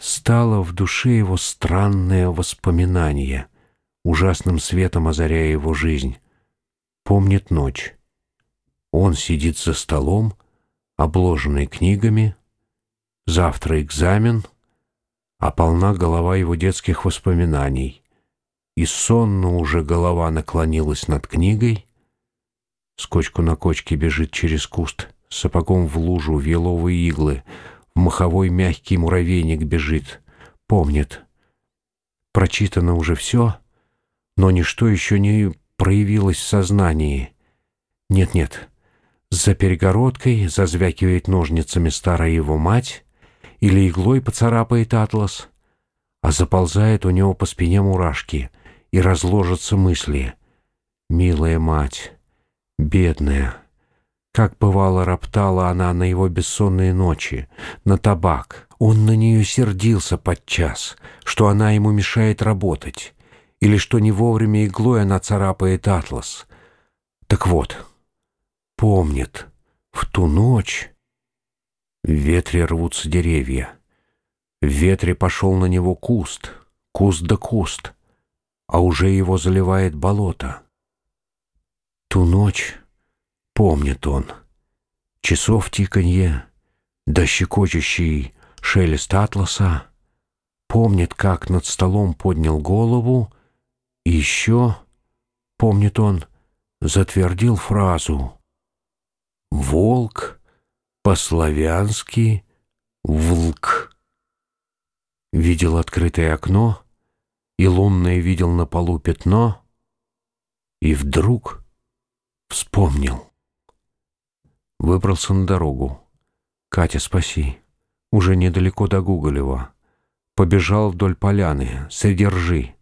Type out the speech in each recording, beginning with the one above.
стало в душе его странное воспоминание, ужасным светом озаряя его жизнь. Помнит ночь. Он сидит за столом, обложенный книгами. Завтра экзамен, а полна голова его детских воспоминаний. И сонно уже голова наклонилась над книгой. С на кочке бежит через куст, сапогом в лужу, в иглы, маховой мягкий муравейник бежит. Помнит. Прочитано уже все, но ничто еще не проявилось в сознании. Нет-нет, за перегородкой зазвякивает ножницами старая его мать или иглой поцарапает атлас, а заползает у него по спине мурашки и разложатся мысли. «Милая мать, бедная». Как бывало роптала она на его бессонные ночи, на табак. Он на нее сердился подчас, что она ему мешает работать, или что не вовремя иглой она царапает атлас. Так вот, помнит, в ту ночь в ветре рвутся деревья. В ветре пошел на него куст, куст да куст, а уже его заливает болото. Ту ночь помнит он. Часов тиканье, да щекочущий шелест атласа. Помнит, как над столом поднял голову, и еще, помнит он, затвердил фразу «Волк по-славянски «влк». Видел открытое окно, и лунное видел на полу пятно, и вдруг вспомнил. Выбрался на дорогу. «Катя, спаси!» Уже недалеко до Гуголева. Побежал вдоль поляны, среди ржи.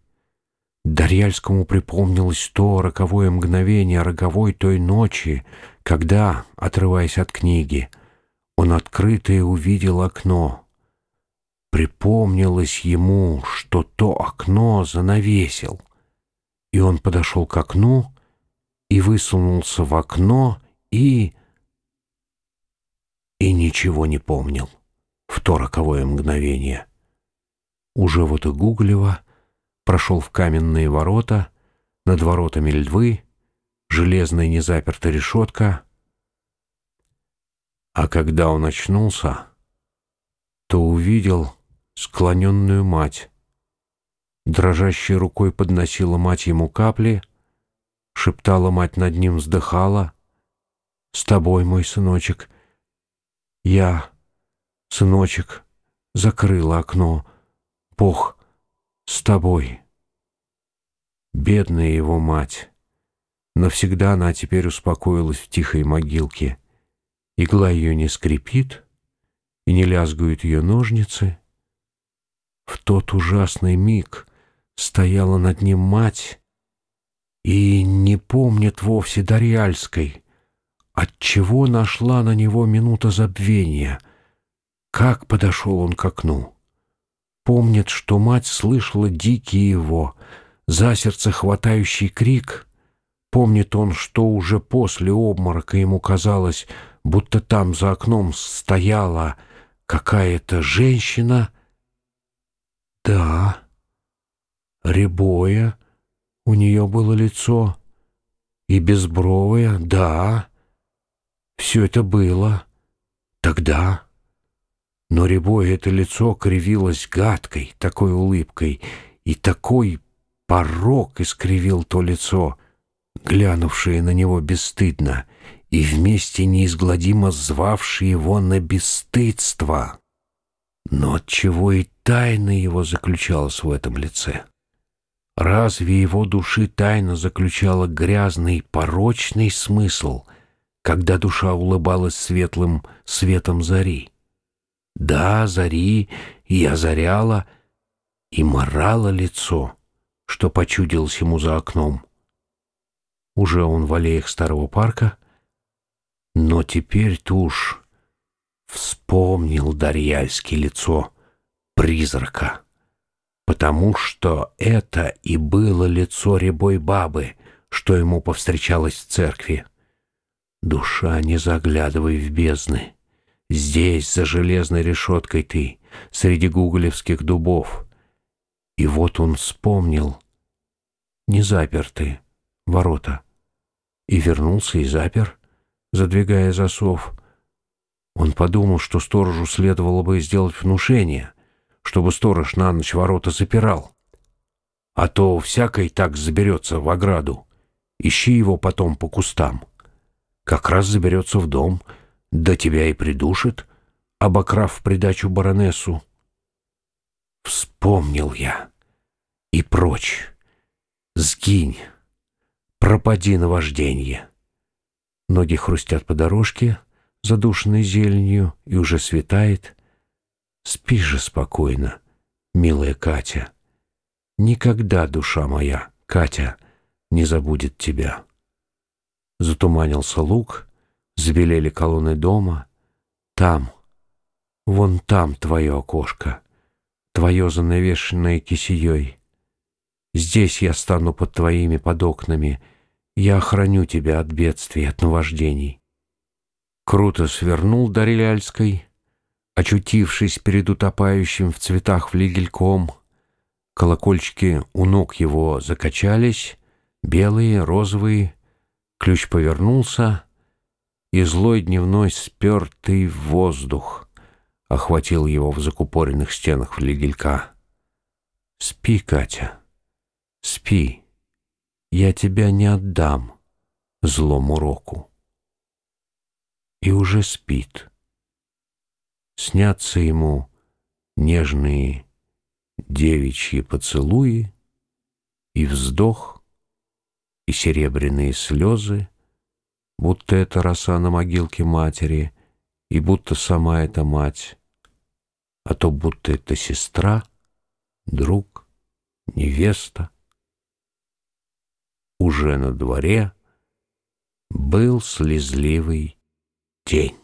Дарьяльскому припомнилось то роковое мгновение роковой той ночи, когда, отрываясь от книги, он открытое увидел окно. Припомнилось ему, что то окно занавесил. И он подошел к окну и высунулся в окно и... И ничего не помнил в то роковое мгновение. Уже вот и Гуглева прошел в каменные ворота, над воротами львы, железная незапертая решетка — а когда он очнулся, то увидел склоненную мать. Дрожащей рукой подносила мать ему капли, шептала мать над ним, вздыхала. «С тобой, мой сыночек, я, сыночек, закрыла окно. Бог с тобой». Бедная его мать. Навсегда она теперь успокоилась в тихой могилке. Игла ее не скрипит, и не лязгают ее ножницы. В тот ужасный миг стояла над ним мать и не помнит вовсе Дарьяльской, отчего нашла на него минута забвения, как подошел он к окну. Помнит, что мать слышала дикий его, за сердце хватающий крик. Помнит он, что уже после обморока ему казалось, будто там за окном стояла какая-то женщина. Да, рябое у нее было лицо, и безбровое, да, все это было тогда. Но рябое это лицо кривилось гадкой, такой улыбкой, и такой порог искривил то лицо, глянувшее на него бесстыдно — и вместе неизгладимо звавший его на бесстыдство. Но отчего и тайна его заключалась в этом лице? Разве его души тайна заключала грязный, порочный смысл, когда душа улыбалась светлым светом зари? Да, зари и озаряла, и морала лицо, что почудилось ему за окном. Уже он в аллеях старого парка — но теперь-то уж вспомнил Дарьяльский лицо призрака, потому что это и было лицо рябой бабы, что ему повстречалось в церкви. Душа, не заглядывай в бездны. Здесь, за железной решеткой ты, среди гуголевских дубов. И вот он вспомнил, не заперты ворота, и вернулся и запер, задвигая засов. Он подумал, что сторожу следовало бы сделать внушение, чтобы сторож на ночь ворота запирал. А то всякой так заберется в ограду. Ищи его потом по кустам. Как раз заберется в дом, да тебя и придушит, обокрав в придачу баронессу. Вспомнил я. И прочь. Сгинь. Пропади на вожденье. Ноги хрустят по дорожке, задушенной зеленью, и уже светает. Спи же спокойно, милая Катя. Никогда душа моя, Катя, не забудет тебя. Затуманился луг, забелели колонны дома. Там, вон там твое окошко, твое занавешенное кисеей. Здесь я стану под твоими под окнами, я охраню тебя от бедствий, от наваждений. Круто свернул до Реляльской, очутившись перед утопающим в цветах флигельком. Колокольчики у ног его закачались, белые, розовые. Ключ повернулся, и злой дневной спертый воздух охватил его в закупоренных стенах флигелька. «Спи, Катя, спи, я тебя не отдам злому року». И уже спит. Снятся ему нежные девичьи поцелуи и вздох, и серебряные слезы, будто это роса на могилке матери, и будто сама эта мать, а то будто это сестра, друг, невеста. Уже на дворе был слезливый день.